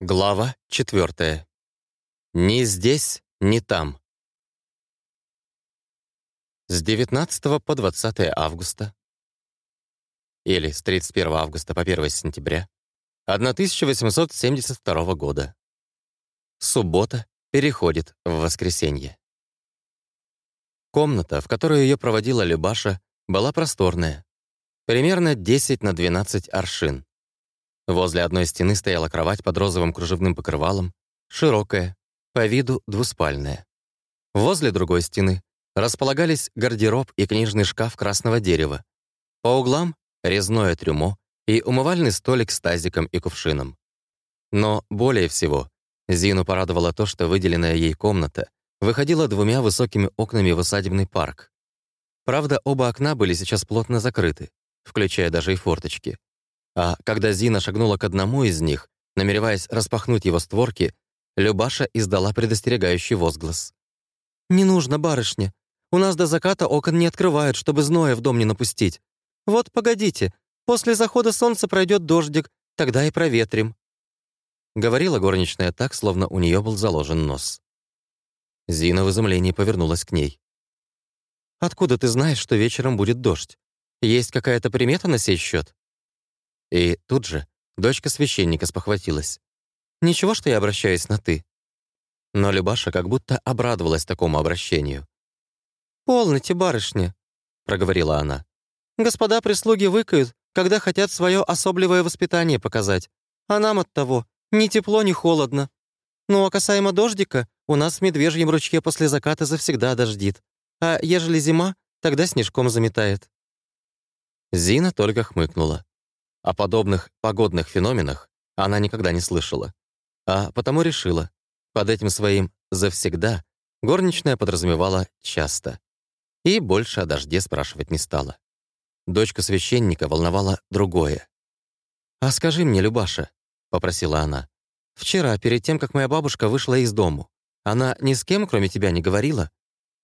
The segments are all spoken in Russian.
Глава 4. Ни здесь, ни там. С 19 по 20 августа или с 31 августа по 1 сентября 1872 года. Суббота переходит в воскресенье. Комната, в которую ее проводила Любаша, была просторная, примерно 10 на 12 аршин. Возле одной стены стояла кровать под розовым кружевным покрывалом, широкая, по виду двуспальная. Возле другой стены располагались гардероб и книжный шкаф красного дерева. По углам — резное трюмо и умывальный столик с тазиком и кувшином. Но более всего Зину порадовало то, что выделенная ей комната выходила двумя высокими окнами в усадебный парк. Правда, оба окна были сейчас плотно закрыты, включая даже и форточки. А когда Зина шагнула к одному из них, намереваясь распахнуть его створки, Любаша издала предостерегающий возглас. «Не нужно, барышня. У нас до заката окон не открывают, чтобы зноя в дом не напустить. Вот, погодите, после захода солнца пройдет дождик, тогда и проветрим». Говорила горничная так, словно у нее был заложен нос. Зина в изумлении повернулась к ней. «Откуда ты знаешь, что вечером будет дождь? Есть какая-то примета на сей счет? И тут же дочка священника спохватилась. «Ничего, что я обращаюсь на «ты». Но Любаша как будто обрадовалась такому обращению. «Полноте, барышня», — проговорила она. «Господа прислуги выкают, когда хотят свое особливое воспитание показать. А нам от того ни тепло, ни холодно. Ну а касаемо дождика, у нас в Медвежьем ручье после заката завсегда дождит. А ежели зима, тогда снежком заметает». Зина только хмыкнула. О подобных погодных феноменах она никогда не слышала. А потому решила, под этим своим «завсегда» горничная подразумевала «часто». И больше о дожде спрашивать не стала. Дочка священника волновала другое. «А скажи мне, Любаша», — попросила она, «вчера, перед тем, как моя бабушка вышла из дому, она ни с кем, кроме тебя, не говорила?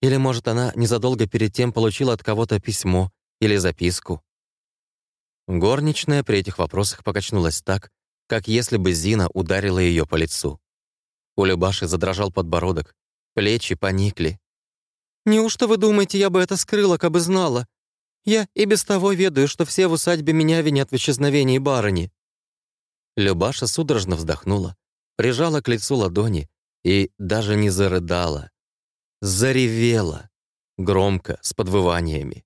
Или, может, она незадолго перед тем получила от кого-то письмо или записку?» Горничная при этих вопросах покачнулась так, как если бы Зина ударила ее по лицу. У Любаши задрожал подбородок, плечи поникли. «Неужто вы думаете, я бы это скрыла, кабы знала? Я и без того ведаю, что все в усадьбе меня винят в исчезновении барыни». Любаша судорожно вздохнула, прижала к лицу ладони и даже не зарыдала. Заревела, громко, с подвываниями.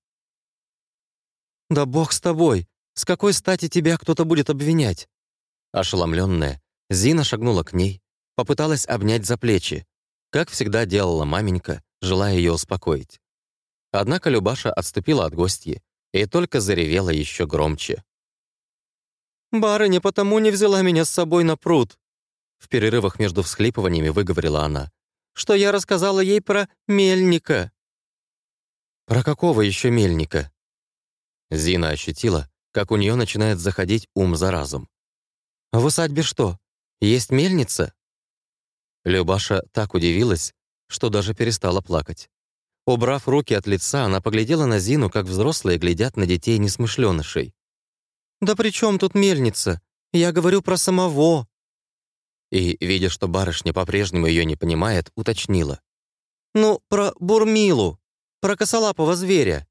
«Да бог с тобой! С какой стати тебя кто-то будет обвинять?» Ошеломленная, Зина шагнула к ней, попыталась обнять за плечи, как всегда делала маменька, желая ее успокоить. Однако Любаша отступила от гостьи и только заревела еще громче. «Барыня потому не взяла меня с собой на пруд», в перерывах между всхлипываниями выговорила она, что я рассказала ей про мельника. «Про какого еще мельника?» Зина ощутила, как у нее начинает заходить ум за разум. «В усадьбе что, есть мельница?» Любаша так удивилась, что даже перестала плакать. Убрав руки от лица, она поглядела на Зину, как взрослые глядят на детей несмышленышей. «Да при чем тут мельница? Я говорю про самого!» И, видя, что барышня по-прежнему ее не понимает, уточнила. «Ну, про Бурмилу, про косолапого зверя».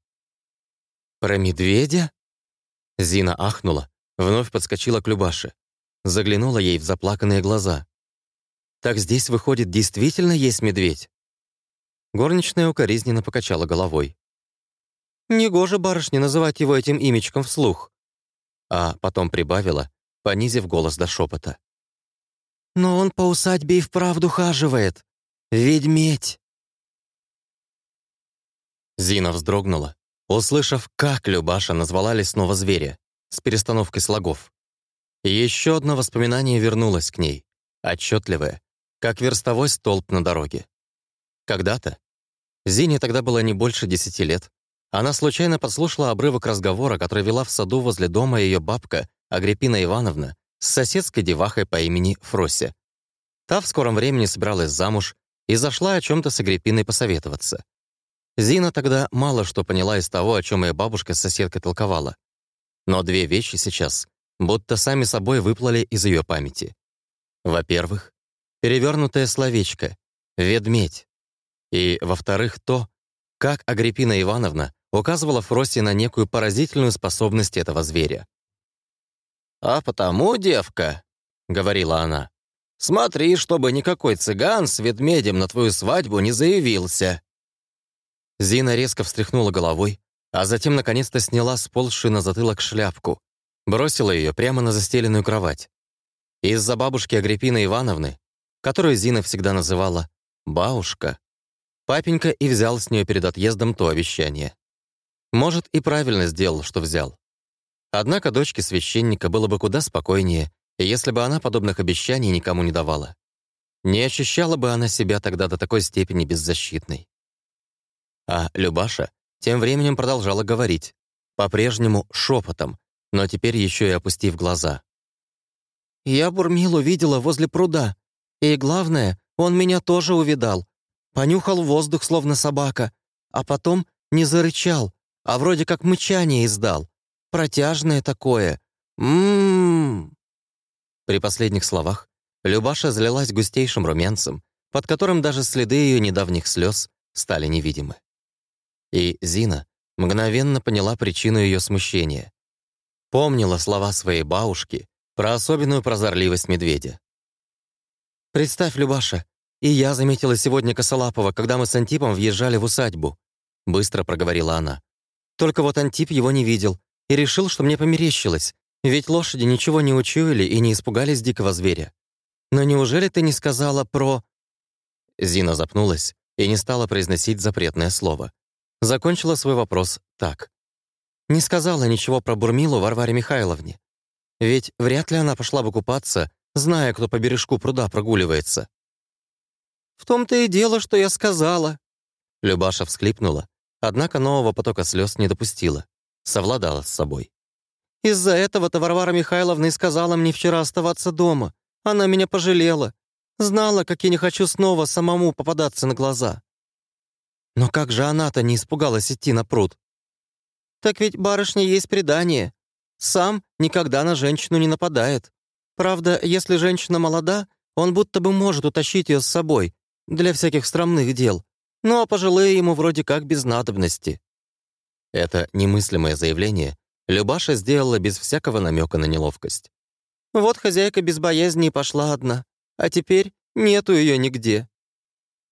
«Про медведя?» Зина ахнула, вновь подскочила к Любаше. Заглянула ей в заплаканные глаза. «Так здесь, выходит, действительно есть медведь?» Горничная укоризненно покачала головой. «Негоже барышне называть его этим имечком вслух». А потом прибавила, понизив голос до шепота. «Но он по усадьбе и вправду хаживает. Ведьметь!» Зина вздрогнула, услышав, как Любаша назвала лесного зверя, с перестановкой слогов. еще одно воспоминание вернулось к ней, отчетливое, как верстовой столб на дороге. Когда-то, Зине тогда было не больше десяти лет, она случайно подслушала обрывок разговора, который вела в саду возле дома ее бабка Агриппина Ивановна с соседской девахой по имени Фрося. Та в скором времени собиралась замуж и зашла о чем то с Агриппиной посоветоваться. Зина тогда мало что поняла из того, о чем ее бабушка с соседкой толковала. Но две вещи сейчас будто сами собой выплыли из ее памяти. Во-первых, перевернутое словечко «ведмедь». И, во-вторых, то, как Агриппина Ивановна указывала Фросе на некую поразительную способность этого зверя. «А потому, девка», — говорила она, «смотри, чтобы никакой цыган с ведмедем на твою свадьбу не заявился». Зина резко встряхнула головой, а затем наконец-то сняла с полши на затылок шляпку, бросила ее прямо на застеленную кровать. Из-за бабушки Агриппины Ивановны, которую Зина всегда называла «бабушка», папенька и взял с нее перед отъездом то обещание. Может, и правильно сделал, что взял. Однако дочке священника было бы куда спокойнее, если бы она подобных обещаний никому не давала. Не ощущала бы она себя тогда до такой степени беззащитной. А Любаша тем временем продолжала говорить, по-прежнему шепотом, но теперь еще и опустив глаза. «Я Бурмилу видела возле пруда. И главное, он меня тоже увидал. Понюхал воздух, словно собака, а потом не зарычал, а вроде как мычание издал. Протяжное такое. Ммм. При последних словах Любаша залилась густейшим румянцем, под которым даже следы ее недавних слез стали невидимы. И Зина мгновенно поняла причину ее смущения. Помнила слова своей бабушки про особенную прозорливость медведя. «Представь, Любаша, и я заметила сегодня Косолапова, когда мы с Антипом въезжали в усадьбу», быстро проговорила она. «Только вот Антип его не видел и решил, что мне померещилось, ведь лошади ничего не учуяли и не испугались дикого зверя. Но неужели ты не сказала про...» Зина запнулась и не стала произносить запретное слово. Закончила свой вопрос так. Не сказала ничего про Бурмилу Варваре Михайловне. Ведь вряд ли она пошла бы купаться, зная, кто по бережку пруда прогуливается. «В том-то и дело, что я сказала». Любаша всхлипнула, однако нового потока слез не допустила, совладала с собой. «Из-за этого-то Варвара Михайловна и сказала мне вчера оставаться дома. Она меня пожалела. Знала, как я не хочу снова самому попадаться на глаза. Но как же она-то не испугалась идти на пруд? Так ведь барышня есть предание. Сам никогда на женщину не нападает. Правда, если женщина молода, он будто бы может утащить ее с собой для всяких странных дел. Ну а пожилые ему вроде как без надобности. Это немыслимое заявление Любаша сделала без всякого намека на неловкость. Вот хозяйка без боязни пошла одна, а теперь нету ее нигде.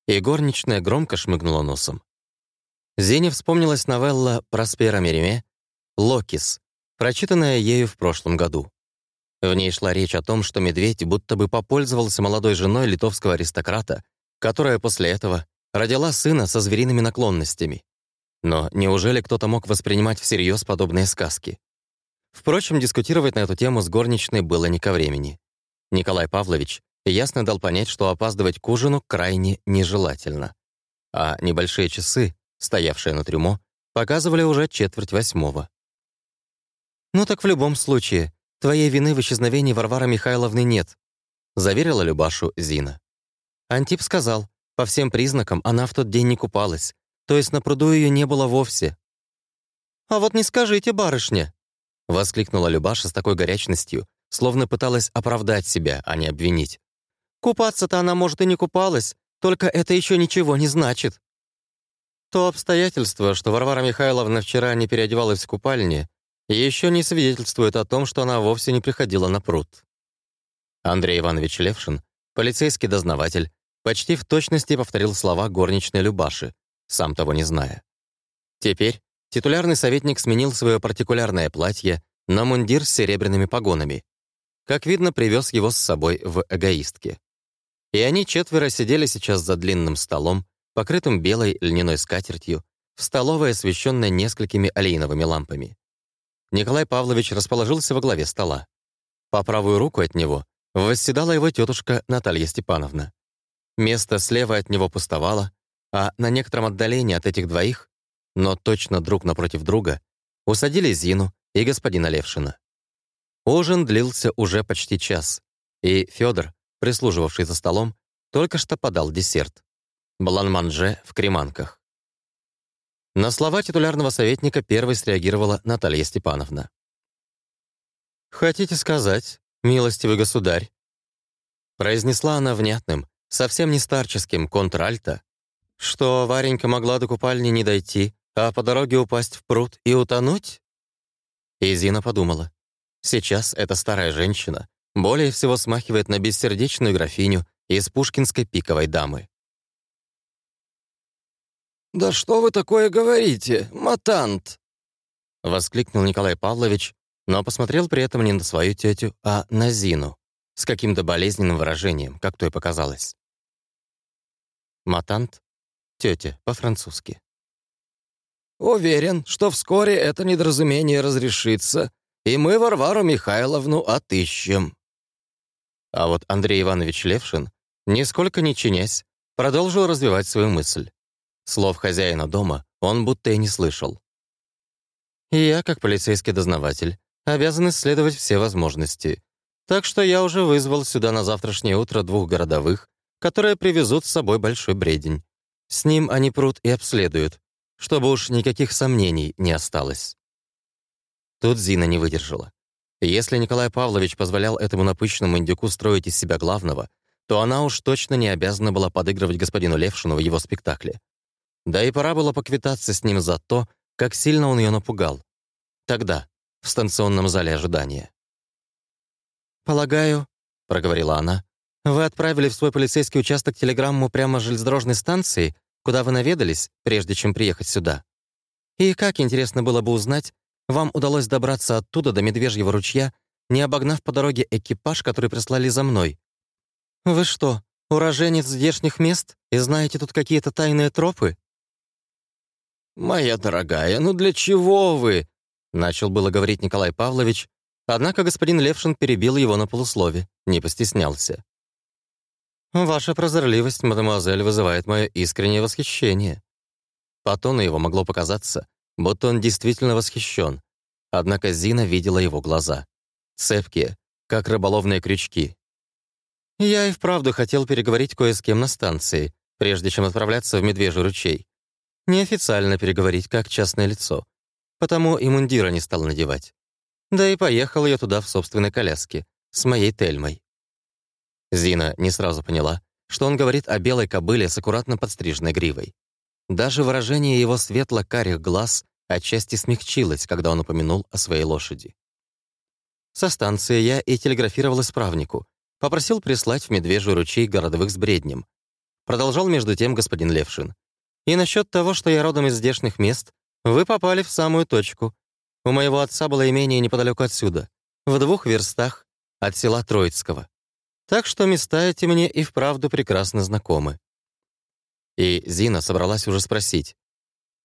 И горничная громко шмыгнула носом. Зине вспомнилась новелла Проспера Мериме «Локис», прочитанная ею в прошлом году. В ней шла речь о том, что медведь будто бы попользовался молодой женой литовского аристократа, которая после этого родила сына со звериными наклонностями. Но неужели кто-то мог воспринимать всерьез подобные сказки? Впрочем, дискутировать на эту тему с горничной было не ко времени. Николай Павлович ясно дал понять, что опаздывать к ужину крайне нежелательно. А небольшие часы, стоявшие на трюмо, показывали уже четверть восьмого. «Ну так в любом случае, твоей вины в исчезновении Варвары Михайловны нет», заверила Любашу Зина. Антип сказал, по всем признакам она в тот день не купалась, то есть на пруду ее не было вовсе. «А вот не скажите, барышня!» воскликнула Любаша с такой горячностью, словно пыталась оправдать себя, а не обвинить. Купаться-то она, может, и не купалась, только это еще ничего не значит. То обстоятельство, что Варвара Михайловна вчера не переодевалась в купальне, еще не свидетельствует о том, что она вовсе не приходила на пруд. Андрей Иванович Левшин, полицейский дознаватель, почти в точности повторил слова горничной Любаши, сам того не зная. Теперь титулярный советник сменил свое партикулярное платье на мундир с серебряными погонами. Как видно, привез его с собой в эгоистке. И они четверо сидели сейчас за длинным столом, покрытым белой льняной скатертью, в столовой, освещенной несколькими олейновыми лампами. Николай Павлович расположился во главе стола. По правую руку от него восседала его тетушка Наталья Степановна. Место слева от него пустовало, а на некотором отдалении от этих двоих, но точно друг напротив друга, усадили Зину и господина Левшина. Ужин длился уже почти час, и Федор, прислуживавший за столом, только что подал десерт. Блан-манже в креманках. На слова титулярного советника первой среагировала Наталья Степановна. «Хотите сказать, милостивый государь, Произнесла она внятным, совсем не старческим контральто, что Варенька могла до купальни не дойти, а по дороге упасть в пруд и утонуть? И Зина подумала. Сейчас эта старая женщина более всего смахивает на бессердечную графиню из пушкинской пиковой дамы. «Да что вы такое говорите, матант?» — воскликнул Николай Павлович, но посмотрел при этом не на свою тетю, а на Зину, с каким-то болезненным выражением, как то и показалось. Матант — тетя по-французски. «Уверен, что вскоре это недоразумение разрешится, и мы Варвару Михайловну отыщем». А вот Андрей Иванович Левшин, нисколько не чинясь, продолжил развивать свою мысль. Слов хозяина дома он будто и не слышал. Я, как полицейский дознаватель, обязан исследовать все возможности. Так что я уже вызвал сюда на завтрашнее утро двух городовых, которые привезут с собой большой бредень. С ним они прут и обследуют, чтобы уж никаких сомнений не осталось. Тут Зина не выдержала. Если Николай Павлович позволял этому напыщенному индюку строить из себя главного, то она уж точно не обязана была подыгрывать господину Левшину в его спектакле. Да и пора было поквитаться с ним за то, как сильно он ее напугал. Тогда, в станционном зале ожидания. «Полагаю», — проговорила она, «вы отправили в свой полицейский участок телеграмму прямо с железнодорожной станции, куда вы наведались, прежде чем приехать сюда. И как, интересно было бы узнать, вам удалось добраться оттуда до Медвежьего ручья, не обогнав по дороге экипаж, который прислали за мной. Вы что, уроженец здешних мест и знаете тут какие-то тайные тропы?» «Моя дорогая, ну для чего вы?» Начал было говорить Николай Павлович, однако господин Левшин перебил его на полуслове, не постеснялся. «Ваша прозорливость, мадемуазель, вызывает мое искреннее восхищение». По тону его могло показаться, будто он действительно восхищен, однако Зина видела его глаза. Цепкие, как рыболовные крючки. «Я и вправду хотел переговорить кое с кем на станции, прежде чем отправляться в Медвежий ручей неофициально переговорить как частное лицо. Потому и мундира не стал надевать. Да и поехал я туда в собственной коляске, с моей Тельмой. Зина не сразу поняла, что он говорит о белой кобыле с аккуратно подстриженной гривой. Даже выражение его светло-карих глаз отчасти смягчилось, когда он упомянул о своей лошади. Со станции я и телеграфировал исправнику, попросил прислать в Медвежий ручей городовых с бреднем. Продолжал между тем господин Левшин. И насчет того, что я родом из здешних мест, вы попали в самую точку. У моего отца было имение неподалеку отсюда, в двух верстах от села Троицкого. Так что места эти мне и вправду прекрасно знакомы. И Зина собралась уже спросить.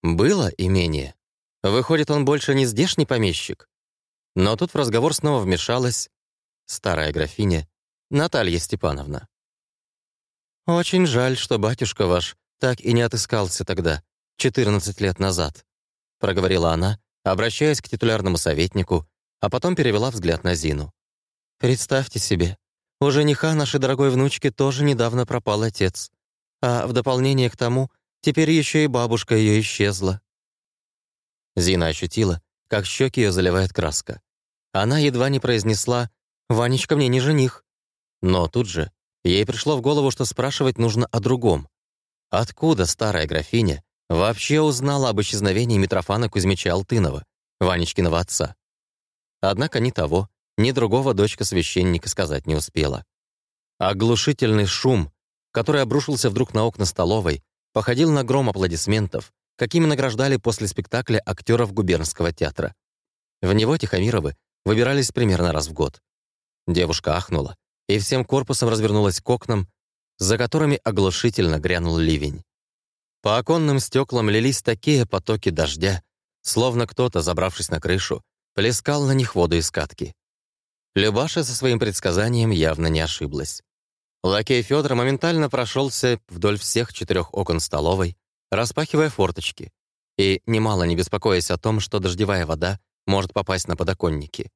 «Было имение? Выходит, он больше не здешний помещик?» Но тут в разговор снова вмешалась старая графиня Наталья Степановна. «Очень жаль, что батюшка ваш так и не отыскался тогда, 14 лет назад», — проговорила она, обращаясь к титулярному советнику, а потом перевела взгляд на Зину. «Представьте себе, у жениха нашей дорогой внучки тоже недавно пропал отец, а в дополнение к тому, теперь еще и бабушка ее исчезла». Зина ощутила, как щеки ее заливает краска. Она едва не произнесла «Ванечка мне не жених». Но тут же ей пришло в голову, что спрашивать нужно о другом. Откуда старая графиня вообще узнала об исчезновении Митрофана Кузьмича Алтынова, Ванечкиного отца? Однако ни того, ни другого дочка священника сказать не успела. Оглушительный шум, который обрушился вдруг на окна столовой, походил на гром аплодисментов, какими награждали после спектакля актеров губернского театра. В него Тихомировы выбирались примерно раз в год. Девушка ахнула и всем корпусом развернулась к окнам, за которыми оглушительно грянул ливень. По оконным стеклам лились такие потоки дождя, словно кто-то, забравшись на крышу, плескал на них воду из катки. Любаша со своим предсказанием явно не ошиблась. Лакей Федор моментально прошелся вдоль всех четырех окон столовой, распахивая форточки, и, немало не беспокоясь о том, что дождевая вода может попасть на подоконники.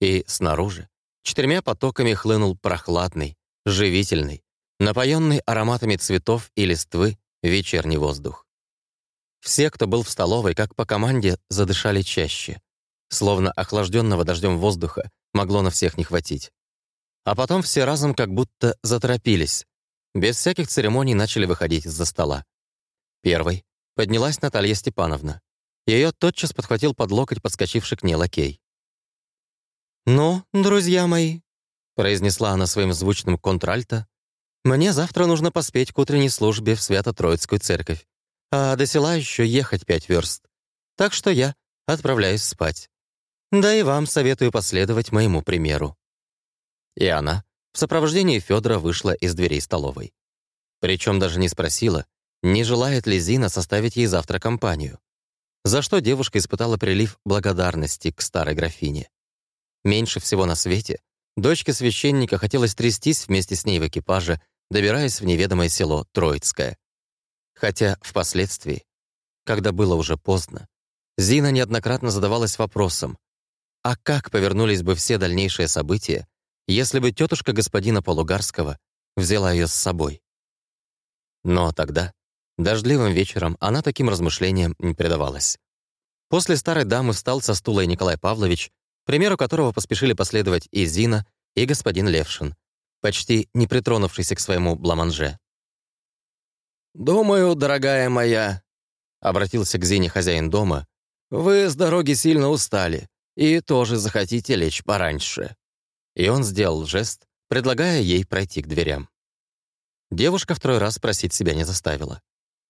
И снаружи четырьмя потоками хлынул прохладный, живительный, напоенный ароматами цветов и листвы вечерний воздух. Все, кто был в столовой, как по команде, задышали чаще. Словно охлажденного дождем воздуха могло на всех не хватить. А потом все разом как будто заторопились. Без всяких церемоний начали выходить из-за стола. Первой поднялась Наталья Степановна. Ее тотчас подхватил под локоть подскочивший к ней лакей. «Ну, друзья мои», — произнесла она своим звучным контральто, «мне завтра нужно поспеть к утренней службе в Свято-Троицкую церковь, а до села еще ехать пять верст. Так что я отправляюсь спать. Да и вам советую последовать моему примеру». И она в сопровождении Федора вышла из дверей столовой. Причем даже не спросила, не желает ли Зина составить ей завтра компанию. За что девушка испытала прилив благодарности к старой графине. Меньше всего на свете дочке священника хотелось трястись вместе с ней в экипаже, добираясь в неведомое село Троицкое. Хотя впоследствии, когда было уже поздно, Зина неоднократно задавалась вопросом, а как повернулись бы все дальнейшие события, если бы тетушка господина Полугарского взяла ее с собой. Но тогда, дождливым вечером, она таким размышлениям не предавалась. После старой дамы встал со стула и Николай Павлович, примеру которого поспешили последовать и Зина, и господин Левшин, почти не притронувшийся к своему бламанже. «Думаю, дорогая моя», — обратился к Зине хозяин дома, «вы с дороги сильно устали и тоже захотите лечь пораньше». И он сделал жест, предлагая ей пройти к дверям. Девушка второй раз просить себя не заставила.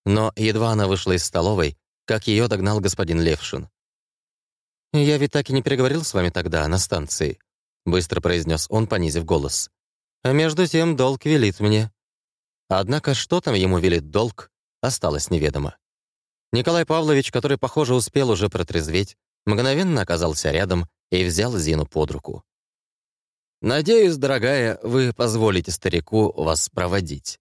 Но едва она вышла из столовой, как ее догнал господин Левшин. «Я ведь так и не переговорил с вами тогда, на станции», — быстро произнес он, понизив голос. «А между тем долг велит мне». Однако что там ему велит долг, осталось неведомо. Николай Павлович, который, похоже, успел уже протрезветь, мгновенно оказался рядом и взял Зину под руку. «Надеюсь, дорогая, вы позволите старику вас проводить».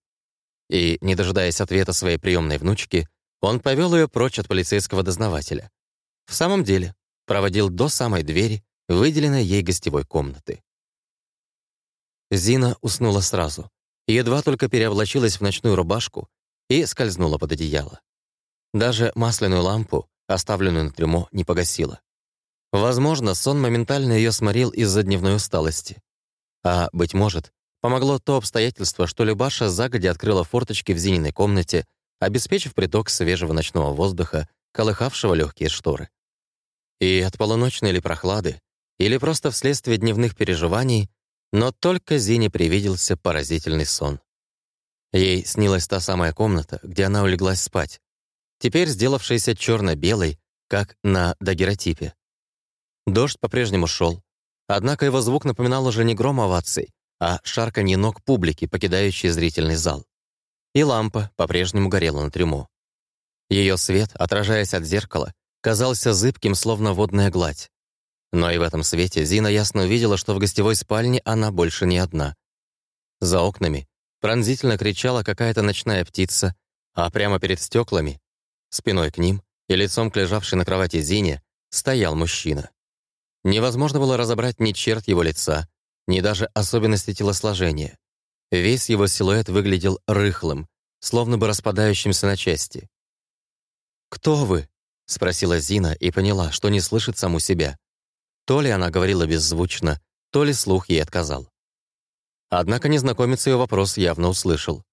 И, не дожидаясь ответа своей приемной внучки, он повел ее прочь от полицейского дознавателя. В самом деле, проводил до самой двери, выделенной ей гостевой комнаты. Зина уснула сразу, едва только переоблачилась в ночную рубашку и скользнула под одеяло. Даже масляную лампу, оставленную на трюмо, не погасила. Возможно, сон моментально ее сморил из-за дневной усталости. А, быть может, помогло то обстоятельство, что Любаша загодя открыла форточки в Зининой комнате, обеспечив приток свежего ночного воздуха, колыхавшего легкие шторы. И от полуночной ли прохлады, или просто вследствие дневных переживаний, но только Зине привиделся поразительный сон. Ей снилась та самая комната, где она улеглась спать, теперь сделавшаяся черно белой как на дагеротипе. Дождь по-прежнему шел, Однако его звук напоминал уже не гром оваций, а шарканье ног публики, покидающей зрительный зал. И лампа по-прежнему горела на трюмо. Ее свет, отражаясь от зеркала, казался зыбким, словно водная гладь. Но и в этом свете Зина ясно увидела, что в гостевой спальне она больше не одна. За окнами пронзительно кричала какая-то ночная птица, а прямо перед стеклами, спиной к ним и лицом к лежавшей на кровати Зине, стоял мужчина. Невозможно было разобрать ни черт его лица, ни даже особенности телосложения. Весь его силуэт выглядел рыхлым, словно бы распадающимся на части. «Кто вы?» — спросила Зина и поняла, что не слышит саму себя. То ли она говорила беззвучно, то ли слух ей отказал. Однако незнакомец ее вопрос явно услышал.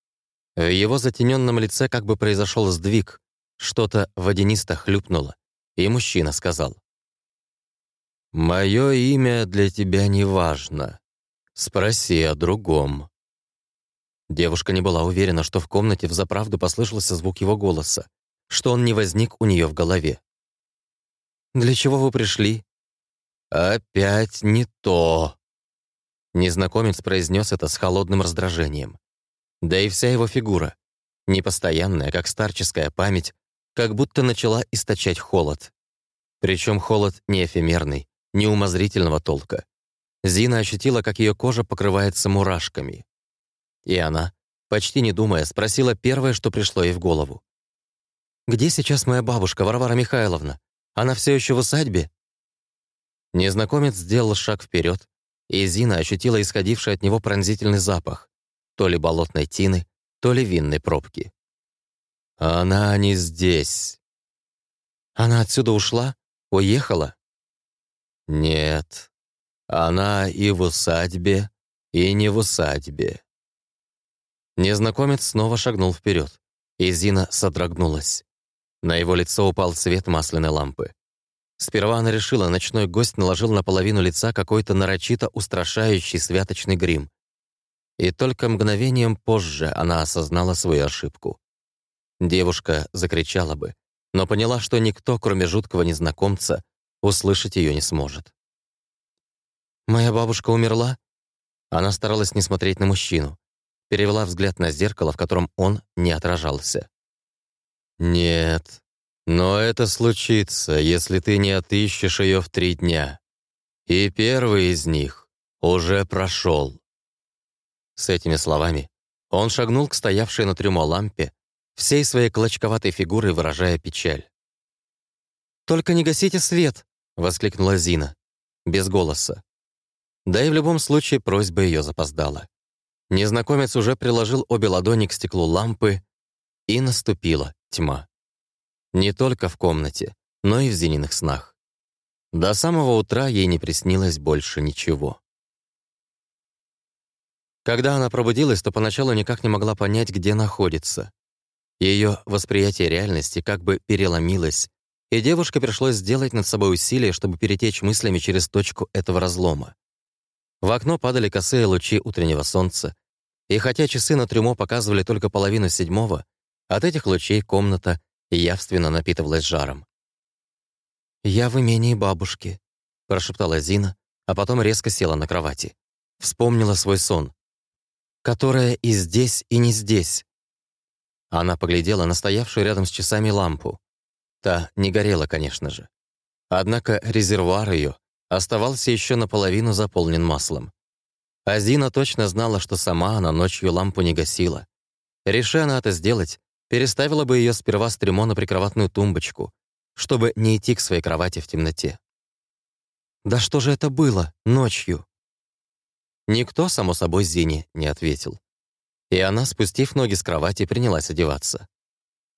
В его затененном лице как бы произошел сдвиг, что-то водянисто хлюпнуло, и мужчина сказал. «Мое имя для тебя не важно. Спроси о другом». Девушка не была уверена, что в комнате взаправду послышался звук его голоса, что он не возник у нее в голове. «Для чего вы пришли?» «Опять не то!» Незнакомец произнес это с холодным раздражением. Да и вся его фигура, непостоянная, как старческая память, как будто начала источать холод. Причем холод не эфемерный, неумозрительного толка. Зина ощутила, как ее кожа покрывается мурашками. И она, почти не думая, спросила первое, что пришло ей в голову. «Где сейчас моя бабушка, Варвара Михайловна? Она все еще в усадьбе?» Незнакомец сделал шаг вперед, и Зина ощутила исходивший от него пронзительный запах, то ли болотной тины, то ли винной пробки. «Она не здесь». «Она отсюда ушла? Уехала?» Нет, она и в усадьбе, и не в усадьбе». Незнакомец снова шагнул вперед, и Зина содрогнулась. На его лицо упал свет масляной лампы. Сперва она решила, ночной гость наложил на половину лица какой-то нарочито устрашающий святочный грим. И только мгновением позже она осознала свою ошибку. Девушка закричала бы, но поняла, что никто, кроме жуткого незнакомца, услышать ее не сможет. «Моя бабушка умерла?» Она старалась не смотреть на мужчину, перевела взгляд на зеркало, в котором он не отражался. «Нет, но это случится, если ты не отыщешь ее в три дня. И первый из них уже прошел. С этими словами он шагнул к стоявшей на трюмо лампе, всей своей клочковатой фигурой выражая печаль. «Только не гасите свет!» — воскликнула Зина. Без голоса. Да и в любом случае просьба ее запоздала. Незнакомец уже приложил обе ладони к стеклу лампы, и наступила тьма. Не только в комнате, но и в Зининых снах. До самого утра ей не приснилось больше ничего. Когда она пробудилась, то поначалу никак не могла понять, где находится. Ее восприятие реальности как бы переломилось, и девушке пришлось сделать над собой усилие, чтобы перетечь мыслями через точку этого разлома. В окно падали косые лучи утреннего солнца, и хотя часы на трюмо показывали только половину седьмого, от этих лучей комната явственно напитывалась жаром. «Я в имении бабушки», — прошептала Зина, а потом резко села на кровати. Вспомнила свой сон. «Которая и здесь, и не здесь». Она поглядела на стоявшую рядом с часами лампу. Та не горела, конечно же. Однако резервуар ее оставался еще наполовину заполнен маслом. А Зина точно знала, что сама она ночью лампу не гасила. Реши она это сделать, переставила бы ее сперва с трюмо на прикроватную тумбочку, чтобы не идти к своей кровати в темноте. «Да что же это было ночью?» Никто, само собой, Зине не ответил. И она, спустив ноги с кровати, принялась одеваться.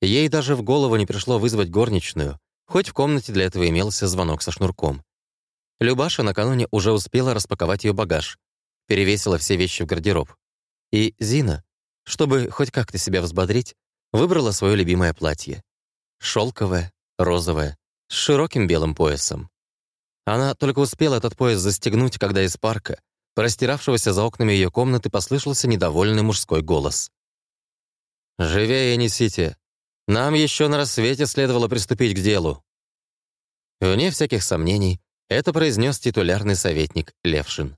Ей даже в голову не пришло вызвать горничную, хоть в комнате для этого имелся звонок со шнурком. Любаша накануне уже успела распаковать ее багаж, перевесила все вещи в гардероб. И Зина, чтобы хоть как-то себя взбодрить, выбрала свое любимое платье. Шелковое, розовое, с широким белым поясом. Она только успела этот пояс застегнуть, когда из парка, простиравшегося за окнами ее комнаты, послышался недовольный мужской голос. «Живее несите. Нам еще на рассвете следовало приступить к делу». Вне всяких сомнений, это произнес титулярный советник Левшин.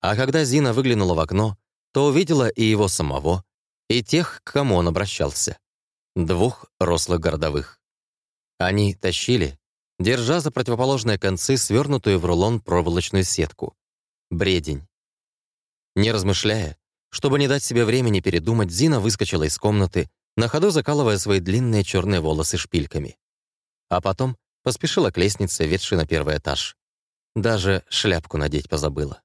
А когда Зина выглянула в окно, то увидела и его самого, и тех, к кому он обращался. Двух рослых городовых. Они тащили, держа за противоположные концы свернутую в рулон проволочную сетку. Бредень. Не размышляя, чтобы не дать себе времени передумать, Зина выскочила из комнаты, на ходу закалывая свои длинные черные волосы шпильками. А потом поспешила к лестнице, ведшей на первый этаж. Даже шляпку надеть позабыла.